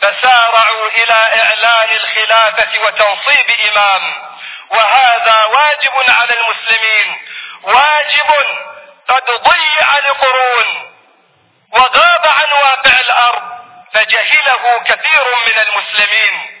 فسارعوا إلى إعلان الخلافة وتنصيب إمام وهذا واجب على المسلمين واجب قد ضيع لقرون وغاب عن واقع الأرض فجهله كثير من المسلمين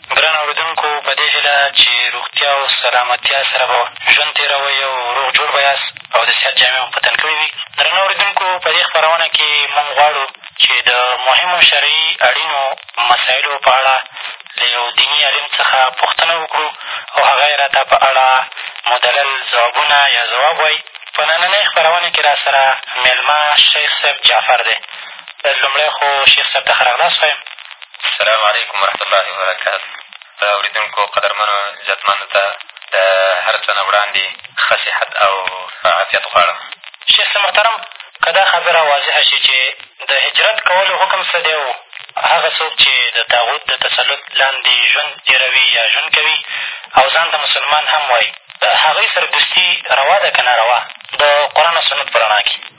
ګرانو اورېدونکو په دې هیله چې روغتیا او سلامتیا سره به ژوند تېروئ او روغ جوړ به یاست او د صحت جامې مو په تن کړې وي. درنو اورېدونکو په دې خپرونه کې مونږ غواړو چې د مهمو شرعي اړینو مسایلو په اړه له یو دیني عالم څخه پوښتنه وکړو او هغه یې راته په اړه مدلل ځوابونه یا ځواب وایي. په نننۍ خپرونه کې راسره مېلمه شیخ صاحب جعفر دی. لومړی خو شیخ صاحب ته ښه راغلاست وایم. السلام علیکم ورحمة الله وبرکاته اورېدونکو قدرمنو عزتمندو ته د هر څه نه وړاندې ښه صحت او عافیت غواړم شیخ محترم که دا خبره واضحه شي چې د هجرت کولو حکم څه دی او هغه څوک چې د طاغوت د تسلط لاندې ژوند تېروي یا ژوند کوي او ځان ته مسلمان هم وایي د هغوی سره دوستي روا ده که نه روا د قرآن او سنت په رڼا کښې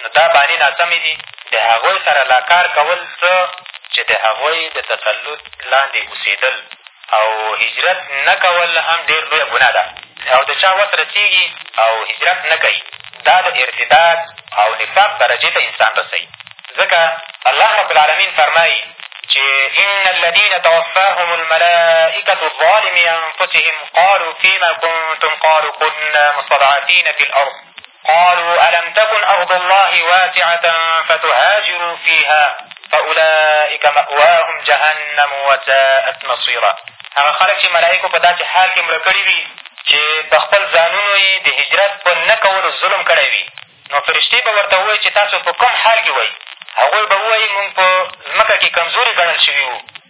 نو دا بانې ناسمې دي، د هغوی سره لا کار کول څه چې د هغوی د تسلط لاندې اوسېدل او هجرت نه کول هم ډېر لویه ګناه ده او د چا وس رسېږي او هجرت نه کوي دا د ارتداد او نفاق درجې ته انسان رسوي ځکه الله رب العالمین فرمایي چې ان الذین توفاهم الملائکة ظالمي انفسهم قالوا فيما كنتم قالوا كنا مستضعفين في الارض قالوا ألم تكن أرض الله واسعة فتهاجروا فيها فأولئك مأواهم جهنم وساءت مصيرا هغه خلک چې ملایکو په داسې حال کې مړه کړي وي چې په خپل ځانونو یې د هجرت په نه کولو ظلم کړی وي نو فرشتې به ورته ووایي چې تاسو په کوم حال کې وئ هغوی به ووایي مونږ په ځمکه کې کمزوري ګڼل شوي وو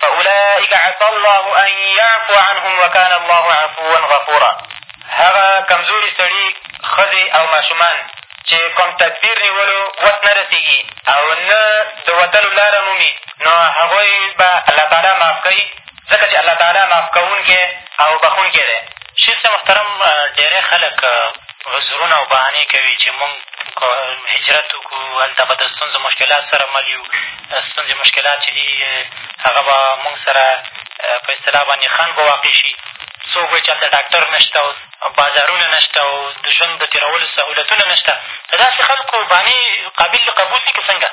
فاولئک عسی الله ان یعفو عنهم وکان الله عفوا غفورا هغه کمزوري سړي ښځې او ماشومان چې کوم تدبیر نیولو وس نه رسېږي او نه د وتلو لاره مومي نو هغوی به الله تعالی معاف کوي ځکه چې الله تعالی معاف کوونکی او بخښونکی دی شیخ صاحب محترم ډېری خلک عذرونه او بهانې کوي چې مونږ هجرت وکړو هلته به د ستونزو مشکلات سره مل یو ستونزې مشکلات چې دي هغه به مونږ سره په اصطلاح باندې خنډ به واقع شي څوک وایي چې هلته ډاکټر نه شته اوس بازارونه نه شته او د ژوند د تېرولو سهولتونه نه شته د داسې خلکو بانې قابل د قبول دي که څنګه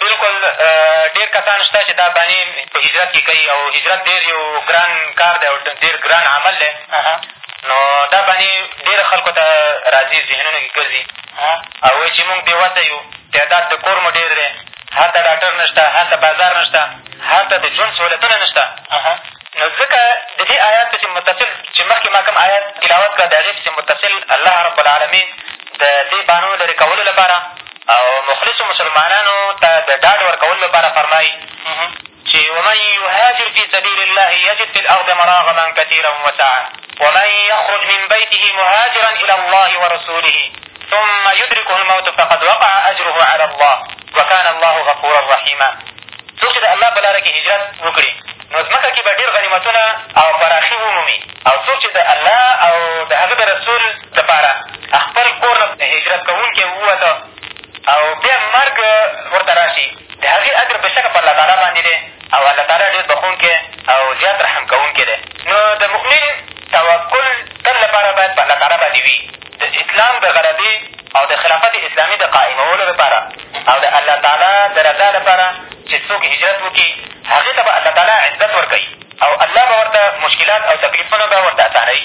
بلکل ډېر کسان شته چې دا بانې په هجرت کښې کوي او هجرت ډېر یو ګران کار دی او ډېر ګران عمل دی نو دا بانې ډېرو خلکو ته راځي ذهنونو کښې ګرځي او وایي چې مونږ بې وسه یو تعداد د کور مو ډېر دی، هلته ډاکټر نه شته، هلته بازار نه شته، هلته د ژوند سهولتونه نه شته، نو ځکه د دې ایات پسې متصل چې مخکې ما کوم ایات تلاوت کړه، د هغې پسې متصل الله رب العالمین د دې بانو لرې کولو لپاره او مخلصو مسلمانانو ته د ډاډ ورکولو لپاره فرمایي چې ومن یهاجر فی سبیل الله یجد فی الارض مراغما کثیرا وسعا ومن یخرج من بیته مهاجرا الی الله ورسوله ثم يدرکه الموت فقد وقع اجره علی الله وکان الله غفورا رحیما څوک چې د الله په لاره کې هجرت وکړي نو ځمکه کې به ډېر غنیمتونه او فراخي ومومي او څوک چې د الله او د هغه د رسول دپاره خپل کور نه هجرت کوونکی ووته او بیا مرګ ورته را شي د هغې اجر بېشکه په الله تعالی باندې دی او الله تعالی ډېر بښونکی او زیات رحم کوونکی دی، نو د مؤمن توکل تل لپاره باید په الله تعالی باندې وي، د اسلام د غلبې او د خلافت اسلامي د قایمولو لپاره او د الله تعالی د رضا لپاره چې څوک هجرت وکړي، هغه ته به الله تعالی عزت ورکوي او الله به ورته مشکلات او تکلیفونه به ورته اسانوي.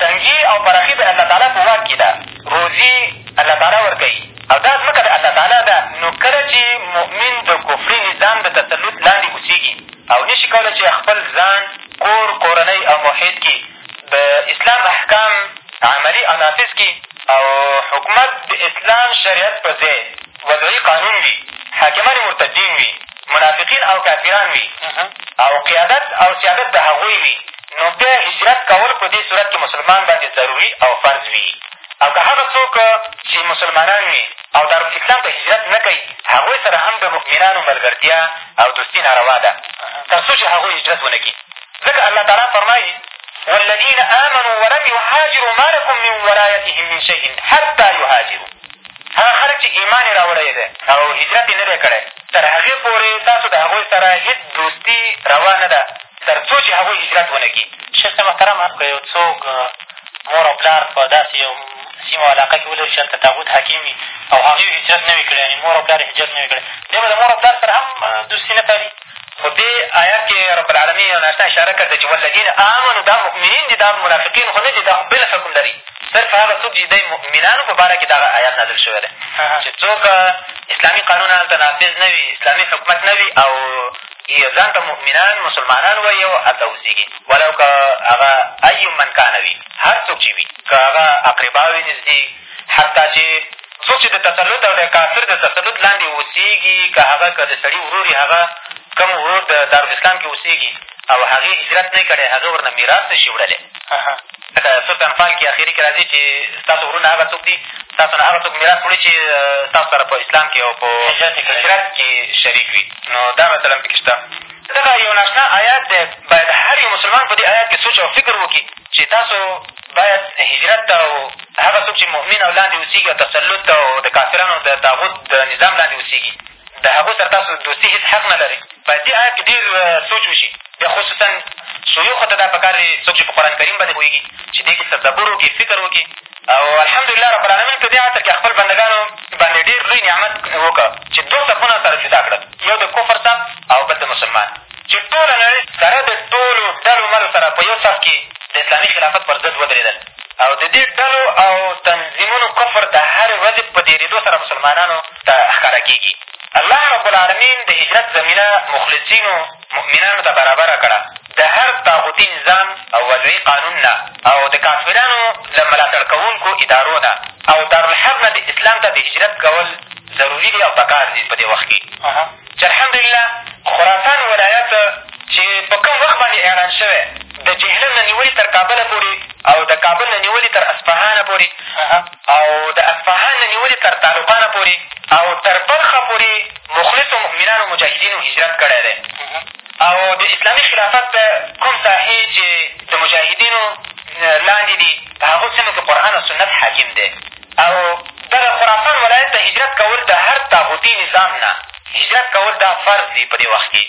تنګي او پراخي د الله تعالی په واک کي ده روزي الله تعالی ورکوي او دا ځمکه د الله تعالی ده نو کله چي مؤمن د کفري نظام د تسلط لاندي اوسېږي او نشي کولی چي خپل ځان، کور، کورنۍ او محیط کي د اسلام احکام عملي او نافذ کي او حکومت د اسلام شریعت په ځای وضعي قانون وي حاکمان یې مرتدین وي منافقین او کافران وي او قیادت او سیادت د هغوی وي نو بیا هجرت کول په دې صورت کښې مسلمان باندې ضروري او فرض وي او که هغه څوک چې مسلمانان وي او دارالاسلام ته هجرت نه کوي هغوی سره هم د مؤمنانو ملګرتیا او دوستي ناروا ده تر څو چې هغوی هجرت ونه کړي ځکه الله تعالی فرمایي والذین آمنوا ولم یهاجروا ما لکم من ولایتهم من شیء حتی یهاجروا هغه خلک چې ایمان یې راوړی دی او هجرت یې نه دی کړی تر هغې پورې تاسو د هغوی سره هېڅ دوستي روا نه ده تر څو چې هغوی هجرت ونه کړي. شیخ صاحب محترم که یو څوک مور او پلار په داسې یو سیمه او علاقه کښې ولري چې هلته طاغوت حاکم وي او هغوی هجرت نه وي کړی یعنې مور او پلار یې هجرت نه وي کړی بیا به د مور او پلار سره هم دوستي نه پالي خو دې ایت کښې رب العالمین یو ناشنا اشاره کړې ده چې والذین آمنو دا مؤمنین دي دا منافقین خو نه دي دا خو بل حکم لري صرف هغه څوک چې دی مؤمنانو په باره کښې دغه ایت نازل شوی دی چې څوک اسلامي قانون هلته نافظ نه وي اسلامي حکومت نه وي او ځان ته مؤمنان مسلمانان وایي او هلته اوسېږي ولو که هغه اي من کانه وي هر څوک چې وي که هغه اقربا وي نږدې حتی چې څوک چې د تسلط او د کافر د تسلط لاندې اوسېږي، که هغه که د سړي ورور وي، هغه کوم ورور د دارالاسلام کښې اوسېږي او هغې هجرت نه وي کړی، هغه ورنه میراث نه شي وړلی. لکه سورة انفال کښې اخري کښې راځي چې ستاسو وروڼه هغه څوک دي، ستاسو نه هغه څوک میراث وړي چې ستاسو سره په اسلام کښې او په هجرت کښې شریک وي. نو دا مثلاً په کښې شته. دغه یو نااشنا ایات دی، باید هر یو مسلمان په دې ایات کښې سوچ او فکر وکړي چې تاسو باید هجرت ته او هغه څوک چې مؤمن او لاندې اوسېږي او تسلط ته او د کافرانو د طاغوت د نظام لاندې اوسېږي د هغو سره تاسو د دوستي هېڅ حق نه لرئ باید دې آیت کښې ډېر سوچ وشي بیا خصوصا شیوخو ته دا په کار دی څوک چې په قرآن کریم باندې پوهېږي چې دې کښې تدبر وکړي فکر وکړي او الحمدلله رب العالمین په دې عصر کښې خپل بندګانو باندې ډېر لوی نعمت وکړ چې دوه صفونه سره جدا کړل یو د کفر صف او بل د مسلمان چې ټوله نړۍ سره د ټولو ډلو ملو سره په یو صف کې د اسلامي خلافت پر ضد ودرېدل او د دې ډلو او تنظیمونو کفر د هرې ورځې په ډېرېدو سره مسلمانانو ته ښکاره کېږي. الله رب العالمین د هجرت زمینه مخلصینو مؤمنانو ته برابره کړه، د هر طاغوتي نظام او وضعي قانون نه او د کافرانو له ملاتړ کوونکو ادارو نه او دارالحرب نه د اسلام ته د هجرت کول ضروري دي او پکار دي په دې وخت کې چې الحمدلله خراسان ولایت چې په کوم وخت باندې اعلان شوی د جهلم نه نیولي تر کابله پورې او د کابل نه نیولي تر اصفهانه پورې او د اصفهان نه نیولي تر طالقانه پورې او تر بلخه پورې مخلصو مؤمنانو مجاهدینو هجرت کړی دی او د اسلامي خلافت د کوم ساحې چې د مجاهدینو لاندې دي په هغو سیمو کښې قرآن او سنت حاکم دی او دغه خراسان ولایت ته هجرت کول د هر طاغوتي نظام نه هجرت کول دا فرض دي په دې وخت کښې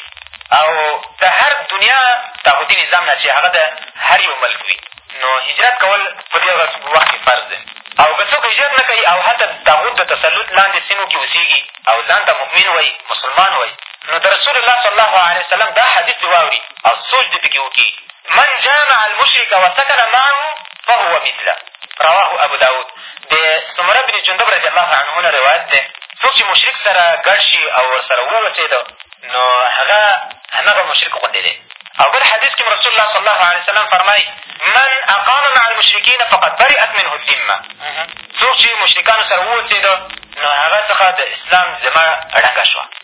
او د هر دنیا طاغوتي نظام نه چې هغه د هر یو ملک وي نو هجرت کول په دې ورځ وخت کښې فرض دی او که څوک هجرت نه کوي او هلته د طاغوت د تسلط لاندې سیمو کښې اوسېږي او ځان ته مؤمن وایي مسلمان وایي نو د رسول الله صلی الله علیه وسلم دا حدیث دې واوري او سوچ دې پکې وکړي من جامع المشرک وسکن معه فهو مثله رواه ابو داود د سمره بن جندب رضي الله عنه نه روایت دی څوک چې مشرک سره ګډ شي او ورسره واوسېده نو هغه همغه مشرک غوندې دی او بل حدیث کې رسول الله صلی الله علیه وسلم فرمایي من اقام مع المشرکین فقد برئت منه الذمه څوک چې مشرکانو سره واوسېده نو هغه څخه د اسلام ذمه ړنګه شوه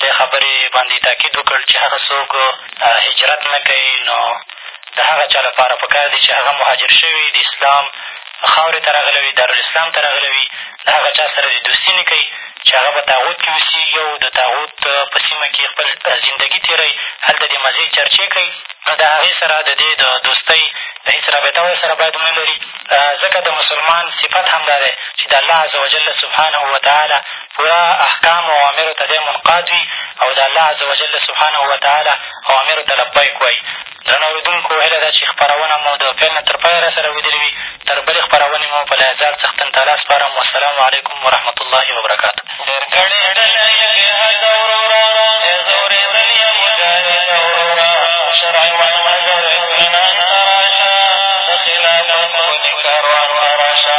دې خبرې باندې تاکید وکړ چې هغه څوک هجرت نه کوي نو د هغه چا لپاره په کار دي چې هغه مهاجر شوی وي د اسلام خاورې ته راغلی وي دارالاسلام ته راغلی وي له هغه چا سره دې دوستي نه کوي چې هغه په تاغوت کښې اوسېږي او د تاغوت په سیمه کښې خپل زندګي تېروي هلته دې مزې چرچې کوي نو د هغې سره د دې د دوستۍ هېڅ رابطه ورسره باید ونه لري ځکه د مسلمان صفت همدا دی چې د الله عزوجل سبحانه وتعالی پوره احکامو او اوامرو ته دی منقاد وي او د الله عز وجل سبحانه وتعالی اوامرو ته لبیک وایي. درنو اورېدونکو! هیله ده چې خپرونه مو د پیل نه تر پایه را سره اورېدلې وي. تر بلې خپرونې مو په لهزار څښتن تعالی سپارم. والسلام علیکم ورحمة الله وبرکاته. ډېر کړېدلی یې بېحده وروره ډېر ځورېدلی یې مجاهده وروره شرعي منهجه د اطمینان ته راشه د خلافت ښکلي کاروان ته راشه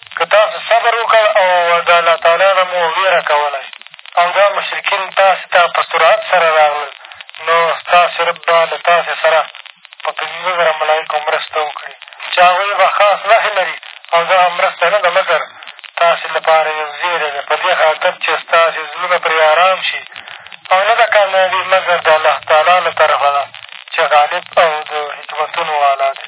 که تاسو صبر وکړ او د الله تعالی نه مو وېره کولی او دا مشرکین تاسې ته په سرعت سره راغلل، نو ستاسې رب به له تاسې سره په پېنځه زره ملایکو مرسته وکړي چې هغوی به خاص نښې لري او دغه مرسته نه ده مګر ستاسې لپاره یو زېری دی په دې خاطر چې ستاسې زړونه پرې ارام شي او نه ده کامیابي مګر د الله تعالی له طرفه ده چې غالب او د حکمتونو والا دی.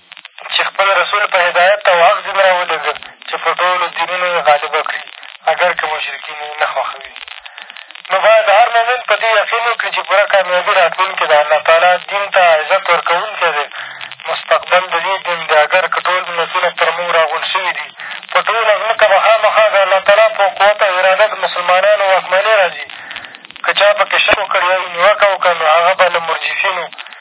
چې خپل رسول په هدایت او حق دین را ولېږه چې په ټولو دینونو یې غالبه کړي اګر که مشرکین یې نه خوښوي نو باید هر مؤمن په دې یقین وکړي چې پوره کامیابي راتلونکې ده الله تعالی دین ته عزت ورکوونکی دی مستقبل د دې دین دی اګر که ټول ملتونه پر موږ را غونډ شوي دي په ټوله ځمکه به خامخا د الله تعالی په قوت او اراده د مسلمانانو واکمني را ځي که چا په کښې شک وکړ یا یې نیوکه وکړه نو هغه به له مرجفینو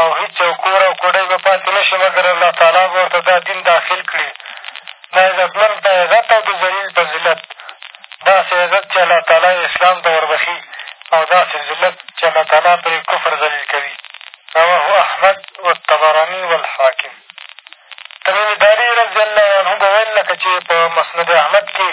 او هېڅ یو کور او کوډۍ به پاتې نه شي مګر الله تعالی به ورته دا دین داخل کړي د عزتمن په عزت او د ذلیل په ذلت داسې عزت چې الله تعالی یې اسلام ته وربښي او داسې ذلت چې الله تعالی پرې کفر ذلیل کوي رواه احمد والطبراني والحاکم تمیم داري رضي الله عنه به ویل لکه چې په مسند احمد کښې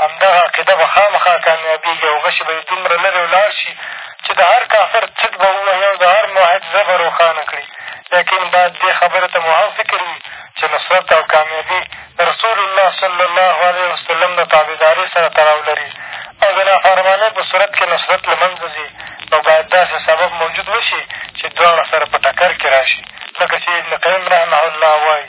همدغه عقیده به خامخا کامیابېږي او غشي به یې دومره لرې ولاړ شي چې د هر کافر څټ به ووهي او د هر ملحد زړه به روښانه کړي لیکن باید دې خبرې ته مو هم فکر وي چې نصرت او کامیابي د رسول الله صلی الله علیه وسلم د تابعدارۍ سره تړاو لري او د نافرمانۍ په صورت کې نصرت له منځه ځي نو باید داسې سبب موجود وشي چې دواړه سره په ټکر کې را شي لکه چې ابن قیم رحمه الله وایي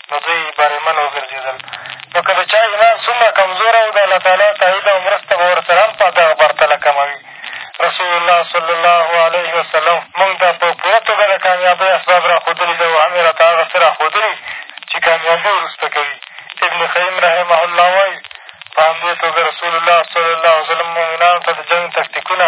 په دوی برېمن وګرځېدل نو که د چا ایمان څومره کمزوری و د الله تعالی تایید او مرسته به ورسره هم په دغه برتله کمه وي رسول الله صلی الله علیه وسلم مونږ ته په پوره توګه د کامیابۍ اسباب را ښودلي دي او هم یې راته هغه څه را ښودلي چې کامیابي وروسته کوي ابن قیم رحمه الله وایي په همدې توګه رسول الله صلی الله وسلم مؤمنانو ته د جنګ تکتیکونه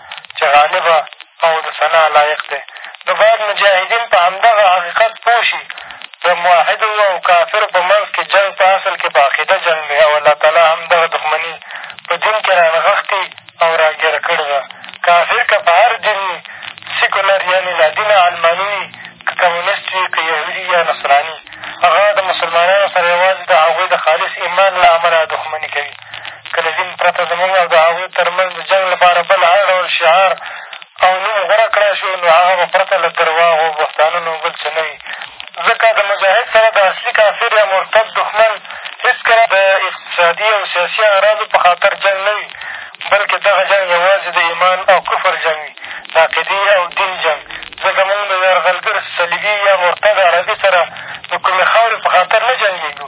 چې غالبه او د ثنا لایق دی نو باید مجاهدین په همدغه حقیقت پوه شي د موحدو او کافرو په منځ کښې جنګ په اصل کښې په عقیده جنګ دی او الله تعالی هم دغه دښمني په دین کښې را نغښتې او را ګېره کړې ده کافر که په هر دین وي سیکولر یعنې لادینه علماني وي که کمونیست وي که یهودي یا نصراني هغه د مسلمانانو سره یوازې د هغوی د خالص ایمان له امله دښمني کوي که له دین پرته زموږ او د هغوی تر منځ د جنګ لپاره بل هر ډول شعار او نوم غوره کړای شو، نو هغه به پرته له درواغو، بهتانونو او بل څه نه وي، ځکه د مجاهد سره د اصلي کافر یا مرتد دښمن هېڅکله د اقتصادي او سیاسي اغراضو په خاطر جنګ نه وي، بلکې دغه جنګ یوازې د ایمان او کفر جنګ وي، د عقیدې او دین جنګ، ځکه موږ له یرغلګر صلیبي یا مرتد عربي سره د کومې خاورې په خاطر نه جنګېږو،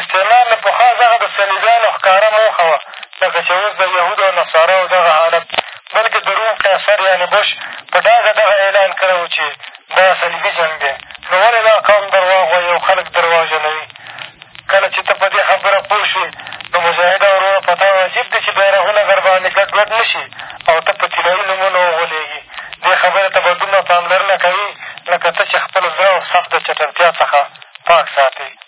استعمار له پخوا څخه د صلیبیانو ښکاره موخه وه، لکه چې اوس د یهودو او نصاراو دغه حالت، بلکې د روم قیصر یعنې بش په ډاګه دغه اعلان کړی و چې دا صلیبي جنګ دی، نو ولې دا قوم درواغ وایي او خلک درواغجنوي؟ کله چې ته په دې خبره پوه شوې، نو مجاهده وروره په تا واجب دي چې بیرغونه در باندې ګډ وډ نه شي او ته په طلایي نومونو وغولېږي، دې خبرې ته به دومره پاملرنه کوې لکه ته چې خپل زړه او صف د چټلتیا څخه پاک ساتې.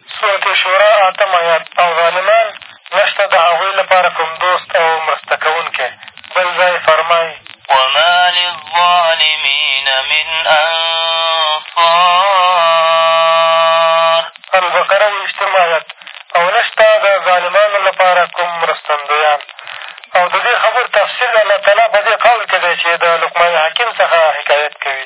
سورة شورا اتم آیات او ظالمان نشته د هغوی لپاره کوم دوست او مرسته کوونکی بل ځای فرمایي. وما للظالمین من انصار البقره یوویشتم آیات او نشته د ظالمانو لپاره کوم مرستندویان او د دې خبرو تفصیل الله تعالی په دې قول کې دی چې د لقمان حکیم څخه حکایت کوي.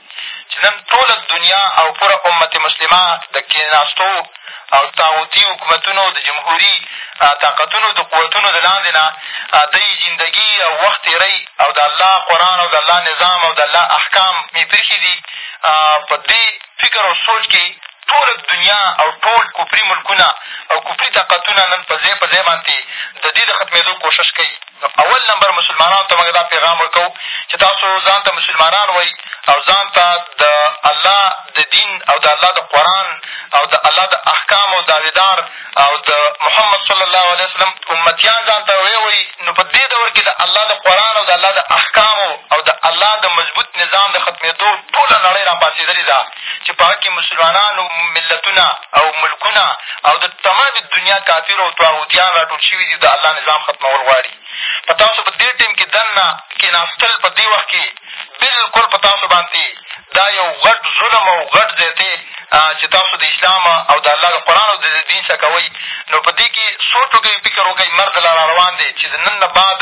چې نن ټوله دنیا او پوره امت مسلمه د کېناستو او طاغوتي حکومتونو د جمهوري طاقتونو د قوتونو د لاندې نه دی زندګي او وخت تېروي او د الله قرآن او د الله نظام او د الله احکام یې پرېښي دي په دې فکر او سوچ کښې ټوله دنیا او ټول کفري ملکونه او کفري طاقتونه نن په ځای په ځای باندې د دې د ختمېدو کوښښ کوي نو اول نمبر مسلمانانو ته موږ دا پیغام ورکوو چې تاسو ځان ته مسلمانان وایي او ځان ته د الله د دین او د الله د قرآن او د الله د احکامو دعوېدار او د محمد صلی الله علیه وسلم امتیان ځان ته ویې وایي نو په دې دور کې د الله د قرآن او د الله د احکامو او د الله د مضبوط نظام د ختمېدو ټوله نړۍ راپاڅېدلې ده چې په هغه کښې مسلمانان ملتونه او ملکونه او د تمام دنیا کافر او طاغوتیان را ټول شوي دي د الله نظام ختمول غواړي په تاسو په دې ټیم کښې دننه کېناستل په دې وخت کښې بلکل په تاسو باندې دا یو غټ ظلم او غټ زیتې چې تاسو د اسلام او د الله د قرآن او د دین څه کوئ نو په دې کښې سوچ وکړئ فکر وکړئ مرګ لا را روان دی چې د نن نه بعد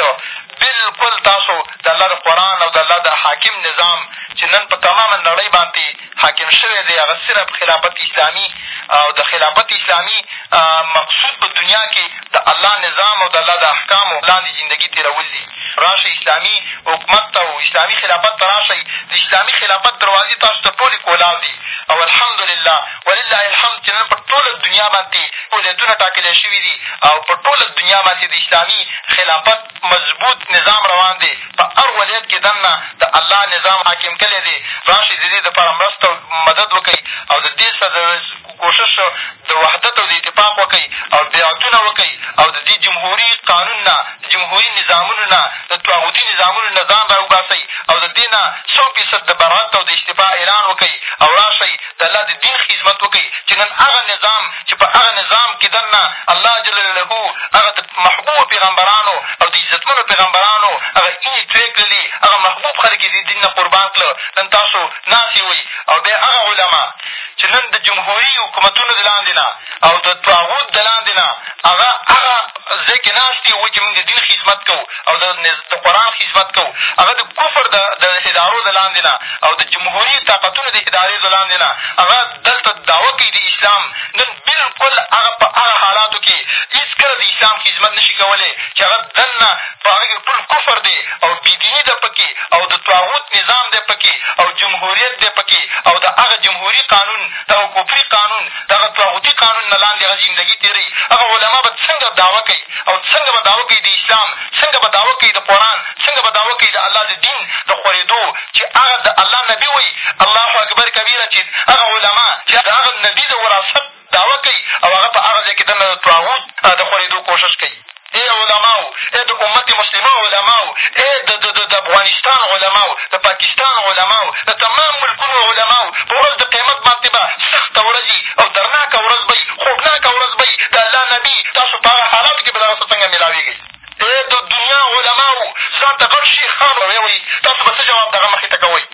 بلکل تاسو د الله د قرآن او د الله د حاکم نظام چې نن په تمامه نړۍ باندې حاکم شوی دی هغه صرف خلافت اسلامي او د خلافت اسلامي مقصود په دنیا کې د الله نظام او د الله د احکامو لاندې زندګي تېرول دي راشئ اسلامي حکومت ته او اسلامي خلافت ته راشئ د اسلامي خلافت دروازې تاسو ته ټولې کولاو دي او الحمدلله ولله الحمد چې نن پر ټوله دنیا باندې اولویتونه ټاکل شوي دي او په ټوله دنیا باندې د اسلامي خلافت مضبوط نظام روان دی په هر ولایت کې دننه د الله نظام حاکم کلی دی راشئ د دې دپاره مرسته او مدد وکړئ او د دې سره کوشش د وحدت او د اتفاق وکړئ او بیعتونه وکړئ او د دې جمهوري قانون نه د جمهوري نظامونو نه د طاغوتي نظامونو نه ځان را وباسئ او د دې نه سو فیصد د برعت او د استعفا اعلان وکړئ او راشئ د الله د دین خدمت وکړئ چې نن هغه نظام چې په هغه نظام کې در نه الله جل جلاله هغه د محبوبو پیغمبرانو او د عزتمنو پیغمبرانو هغه اینې تویې کړلې هغه محبوب خلک یې د دین نه قربان کړه نن تاسو ناست یوئ او بیا هغه علما چې نن د جمهوري حکومتونو د لاندې نه او د طاغوت د لاندې نه هغه هغه ځای کښې ناست دي وایي چې مونږ د دین خدمت کوو او د د قرآن خدمت کوو هغه د کفر د د ادارو د لاندې نه او د جمهوري طاقتونو د ادارې د لاندې نه هغه دلته دعوه کوي د اسلام نن بلکل هغه په هغه حالاتو کښې هېڅکله د اسلام خدمت نه شي کولی چې هغه دننه په هغه کښې ټول کفر دی او بېدیني ده په کښې او د طاغوت نظام دی په کښې او جمهوریت دی په کښې او د هغه جمهوري قانون دغه کفري قانون دغه طاغوتي قانون نه لاندې هغه زندګي تېروي، هغه علما به څنګه دعوه کوي او څنګه به دعوه کوي د اسلام، څنګه به دعوه کوي د قرآن، څنګه به دعوه کوي د الله د دین د خورېدو چې هغه د الله نبي وایي، الله اکبر کبیره، چې هغه علما چې د هغه نبي د وراثت دعوه کوي او هغه په هغه ځای کې دننه د طاغوت د خورېدو کوشش کوي. ای علماو، ای د امت مسلمه علماو، ای د د د د افغانستان علماو، د پاکستان علماو، د تمام ملکونو علماو، په ورځ د قیامت باندې به سخته ورځ وي او درناکه ورځ به وي، خوږناکه ورځ به وي، د الله نبي تاسو په هغه حالاتو کښې به دغه څه څنګه مېلاوېږئ. ای د دنیا علماو، ځان ته غټ شیخان ویئ، تاسو به څه جواب د هغه مخې ته کوئ؟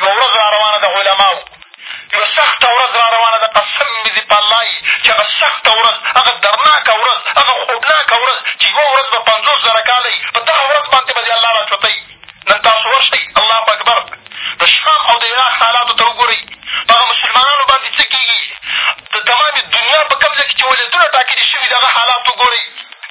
یوه ورځ را روانه ده علماو یوه سخته ورځ را روانه ده قسم مې دې په الله یي چې هغه سخته ورځ هغه درناکه ورځ هغه خوبناکه ورځ چې یوه ورځ به پنځوس زره کاله یي په دغه ورځ باندې به دې الله را چوتوي نن تاسو ورشئ الله اکبر د شام او د عراق حالاتو ته وګورئ په هغه مسلمانانو باندې څه کېږي د تمامې دنیا په کوم ځای کښې چې ولایتونه ټاکلي شوي د هغه حالات وګورئ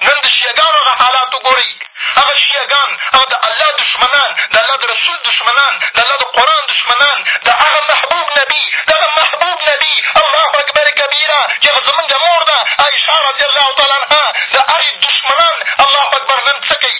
نن د شیعه ګانو هغه حالات وګورئ، هغه شیعه ګان، هغه د الله دښمنان، د الله د رسول دښمنان، د الله د قرآن دښمنان، د هغه محبوب نبي، د هغه محبوب نبي، الله اکبر کبیرا، چې هغه زمونږه مور ده عایشه رضي الله تعالی عنها، د هغې دښمنان الله اکبر نن څه کوي؟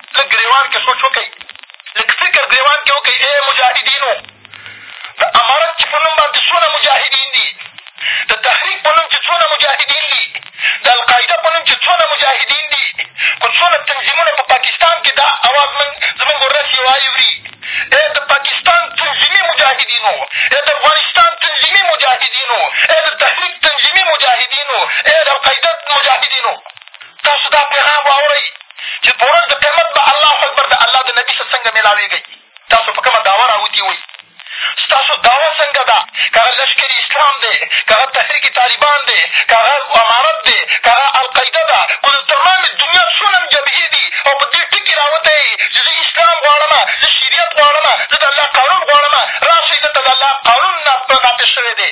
لږ ګرېوان کښې سوچ وکړئ لږ فکر ګرېوان کښې وکړئ اې مجاهدينو د امارت چې په نوم باندې څونه مجاهدين دي د تحريک په نوم چې څونه مجاهدين دي د القاعده په نوم چې څونه مجاهدين دي خو څونه تنظيمونه په پاکستان کښې دا اواز مونږ زمونږ ورس يې واوري اې د پاکستان تنظيمي مجاهدينو اې د افغانستان تنظيمي مجاهدينو اې د تحريک تنظيمي مجاهدينو اې د القاعده مجاهدينو تاسو دا پیغام واورئ چې په ورځ د قیامت به الله اکبر د الله د نبي سره څنګه مېلاوېږئ تاسو په کومه دعوه راوتي وئ ستاسو دعوه څنګه ده که هغه لشکر اسلام دی که هغه تحریک طالبان دی که هغه امارت دی که هغه القاعده ده که د تمام دنیا څونه جبهې دي او په دې ټکي راوتی یې چې زه اسلام غواړم زه شریعت غواړم زه د الله قانون غواړم راشئ دلته د الله قانون نافظ شوی دی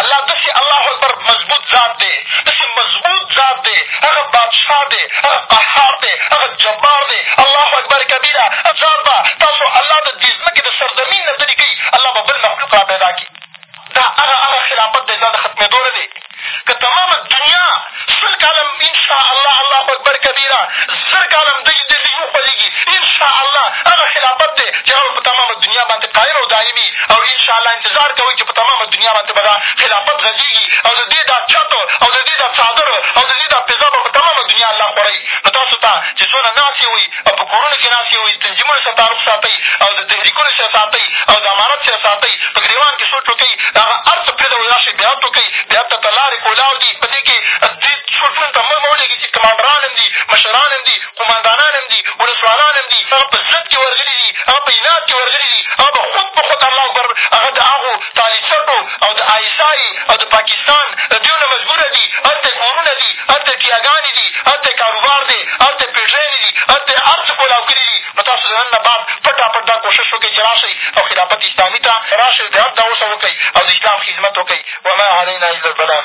الله داسې الله اکبر مضبوط ذات دی داسې مضبوط ذات دی هغه بادشاه دی هغه قهار دی هغه جبار دی الله اکبر کبیره ځان به تاسو الله د دې ځمکې د سرزمین نه لرې کوي الله به بل مخلوق را پیدا کړي دا هغه هغه خلافت دی دا د ختمېدو نه دی که تمامه دنیا سل کاله انشاالله الله اکبر کبیرا زر کاله هم دوی دلته یو خولیږي انشاالله هغه خلافت دی چې هغه به په تمامه دنیا باندې قایم او دایم وي او انشاالله انتظار کوئ چې په تمامه دنیا باندې به دا خلافت غځېږي او د دې دا چت او د دې دا څادر او د دې دا پېزار به په تمامه دنیا الله خوروي نو تاسو ته چې څونه ناست یوئ او په کورونو کښې ناست یئ او استنجمنو سره تعلق ساتئ او د تحریکونو سره ساتئ او د امارت سره ساتئ په ګرېوان کښې سوچ وکړئ د هغه هر څه پرېږدئ او راشئ بیعت وکړئ بیعت ته تلارې په ولاړ دي په دې کښې دې سوچونو ته مه ولېږئ چې کمانډران هم دي مشران هم دي قوماندانان هم دي ولسوالان هم دي هغه په ضد کښې ورغلي دي هغه په عناد کښې ورغلي دي هغه به خود په خود الله اکبر هغه د هغو تالي څټو او د آی اس آی او د پاکستان د دېو نه مزبور دي هلته یې کورونه دي هلته یې ټیاګانې دي هلته یې کاروبار دی هلته یې پېټرېنې دي هلته یې هر څه کولاو کړي دي نو تاسو د نن نه بعد پټا پټ دا کوشش وکړئ چې راشئ او خلافت اسلامي ته راشئ بیعت د غوسه وکړئ او د اسلام خدمت وکړئ وما علینا الا البلاغ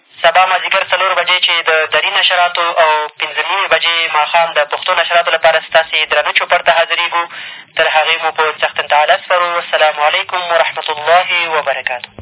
سبا مازدیګر څلور بجې چې د دري نشراتو او پنځه نیمې بجې ماښام د پښتو نشراتو لپاره ستاسې درانه چوپړ ته حاضرېږو، تر هغې مو په څښتن تعالی سپرو، والسلام علیکم ورحمة الله وبرکاته.